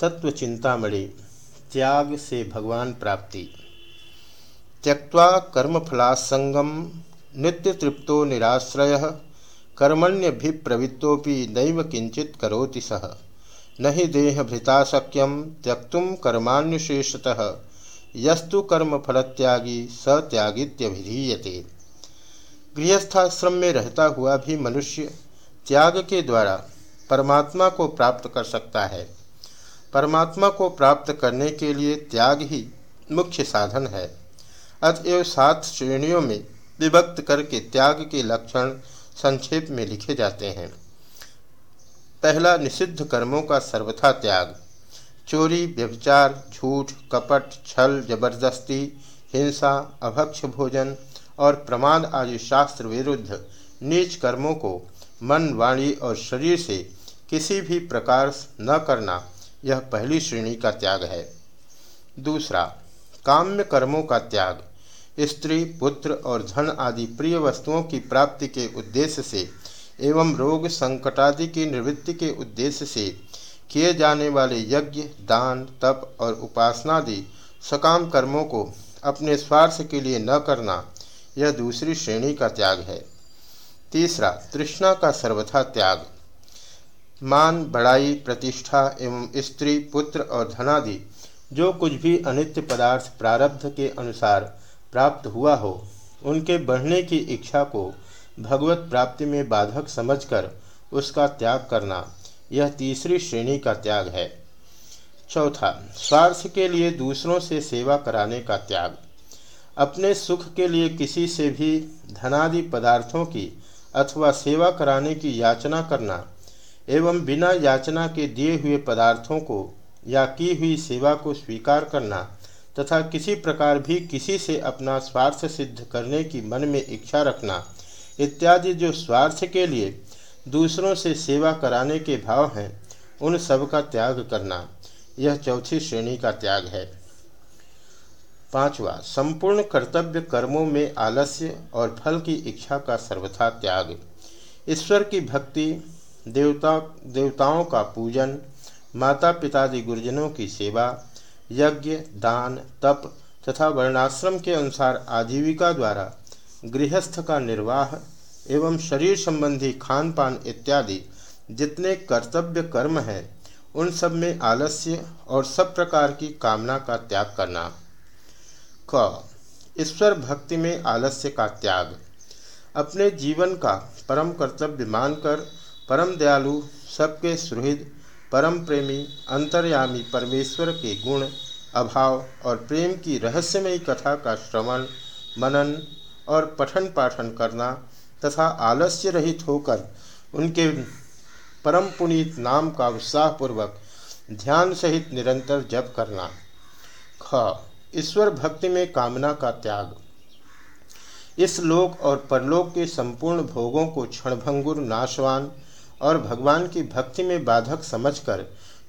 तत्व चिंतामणि त्याग से भगवान प्राप्ति। त्यक्वा कर्मफलासंगम नित्य तृप्तो निराश्रय कर्मण्यभिप्रवृत्तोपि नैव किंचित करोति सह न ही देहभृताशक्यम त्यक्तुम कर्माण्यशेषतः यस्तु कर्मफलत्यागी स त्यागित्यभिधीयते। गृहस्थाश्रम में रहता हुआ भी मनुष्य त्याग के द्वारा परमात्मा को प्राप्त कर सकता है। परमात्मा को प्राप्त करने के लिए त्याग ही मुख्य साधन है। अतएव सात श्रेणियों में विभक्त करके त्याग के लक्षण संक्षेप में लिखे जाते हैं। पहला, निषिद्ध कर्मों का सर्वथा त्याग। चोरी, व्यभिचार, झूठ, कपट, छल, ज़बरदस्ती, हिंसा, अभक्ष भोजन और प्रमाद आदि शास्त्र विरुद्ध नीच कर्मों को मन, वाणी और शरीर से किसी भी प्रकार न करना यह पहली श्रेणी का त्याग है। दूसरा, काम्य कर्मों का त्याग। स्त्री, पुत्र और धन आदि प्रिय वस्तुओं की प्राप्ति के उद्देश्य से एवं रोग संकटादि की निवृत्ति के उद्देश्य से किए जाने वाले यज्ञ, दान, तप और उपासनादि सकाम कर्मों को अपने स्वार्थ के लिए न करना यह दूसरी श्रेणी का त्याग है। तीसरा, तृष्णा का सर्वथा त्याग। मान, बड़ाई, प्रतिष्ठा एवं स्त्री, पुत्र और धनादि, जो कुछ भी अनित्य पदार्थ प्रारब्ध के अनुसार प्राप्त हुआ हो, उनके बढ़ने की इच्छा को भगवत प्राप्ति में बाधक समझकर उसका त्याग करना, यह तीसरी श्रेणी का त्याग है। चौथा, स्वार्थ के लिए दूसरों से सेवा कराने का त्याग। अपने सुख के लिए किसी से भी धनादि पदार्थों की अथवा सेवा कराने की याचना करना एवं बिना याचना के दिए हुए पदार्थों को या की हुई सेवा को स्वीकार करना तथा किसी प्रकार भी किसी से अपना स्वार्थ सिद्ध करने की मन में इच्छा रखना इत्यादि जो स्वार्थ के लिए दूसरों से सेवा कराने के भाव हैं, उन सब का त्याग करना। यह चौथी श्रेणी का त्याग है। पांचवा, संपूर्ण कर्तव्य कर्मों में आलस्य और फल की इच्छा का सर्वथा त्याग। ईश्वर की भक्ति देवता, देवताओं का पूजन माता पितादि गुरुजनों की सेवा, यज्ञ, दान, तप तथा वर्णाश्रम के अनुसार आजीविका द्वारा गृहस्थ का निर्वाह एवं शरीर संबंधी खान पान इत्यादि जितने कर्तव्य कर्म हैं, उन सब में आलस्य और सब प्रकार की कामना का त्याग करना। क, ईश्वर भक्ति में आलस्य का त्याग। अपने जीवन का परम कर्तव्य मानकर परम दयालु, सबके सुहृद, परम प्रेमी, अंतर्यामी परमेश्वर के गुण, अभाव और प्रेम की रहस्यमयी कथा का श्रवण, मनन और पठन पाठन करना तथा आलस्य रहित होकर उनके परम पुनीत नाम का उत्साहपूर्वक ध्यान सहित निरंतर जप करना। ख, ईश्वर भक्ति में कामना का त्याग। इस लोक और परलोक के संपूर्ण भोगों को क्षणभंगुर नाशवान और भगवान की भक्ति में बाधक समझकर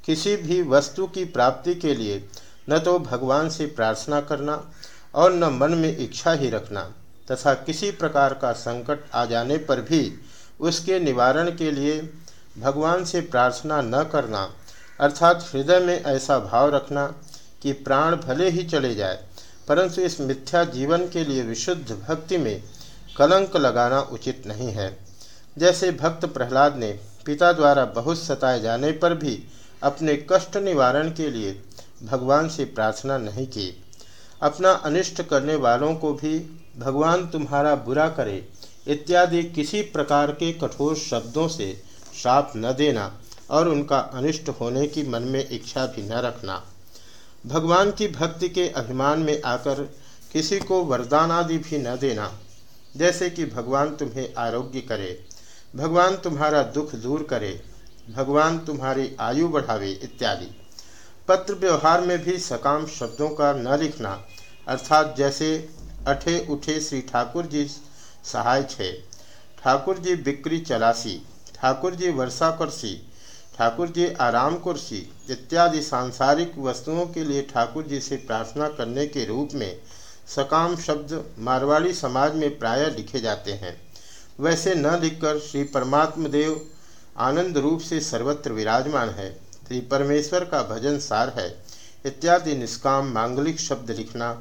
किसी भी वस्तु की प्राप्ति के लिए न तो भगवान से प्रार्थना करना और न मन में इच्छा ही रखना तथा किसी प्रकार का संकट आ जाने पर भी उसके निवारण के लिए भगवान से प्रार्थना न करना अर्थात हृदय में ऐसा भाव रखना कि प्राण भले ही चले जाए, परंतु इस मिथ्या जीवन के लिए विशुद्ध भक्ति में कलंक लगाना उचित नहीं है। जैसे भक्त प्रहलाद ने पिता द्वारा बहुत सताए जाने पर भी अपने कष्ट निवारण के लिए भगवान से प्रार्थना नहीं की। अपना अनिष्ट करने वालों को भी भगवान तुम्हारा बुरा करे इत्यादि किसी प्रकार के कठोर शब्दों से श्राप न देना और उनका अनिष्ट होने की मन में इच्छा भी न रखना। भगवान की भक्ति के अभिमान में आकर किसी को वरदान आदि भी न देना, जैसे कि भगवान तुम्हें आरोग्य करे। भगवान तुम्हारा दुख दूर करे, भगवान तुम्हारी आयु बढ़ावे इत्यादि। पत्र व्यवहार में भी सकाम शब्दों का न लिखना, अर्थात जैसे अठे उठे श्री ठाकुर जी सहाय छे। ठाकुर जी बिक्री चलासी, ठाकुर जी वर्षा कुर्सी, ठाकुर जी आराम कुर्सी इत्यादि सांसारिक वस्तुओं के लिए ठाकुर जी से प्रार्थना करने के रूप में सकाम शब्द मारवाड़ी समाज में प्रायः लिखे जाते हैं। वैसे न लिखकर श्री परमात्म देव आनंद रूप से सर्वत्र विराजमान है। श्री परमेश्वर का भजन सार है। इत्यादि निष्काम मांगलिक शब्द लिखना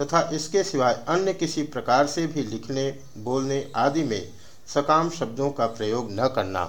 तथा इसके सिवाय अन्य किसी प्रकार से भी लिखने, बोलने आदि में सकाम शब्दों का प्रयोग न करना।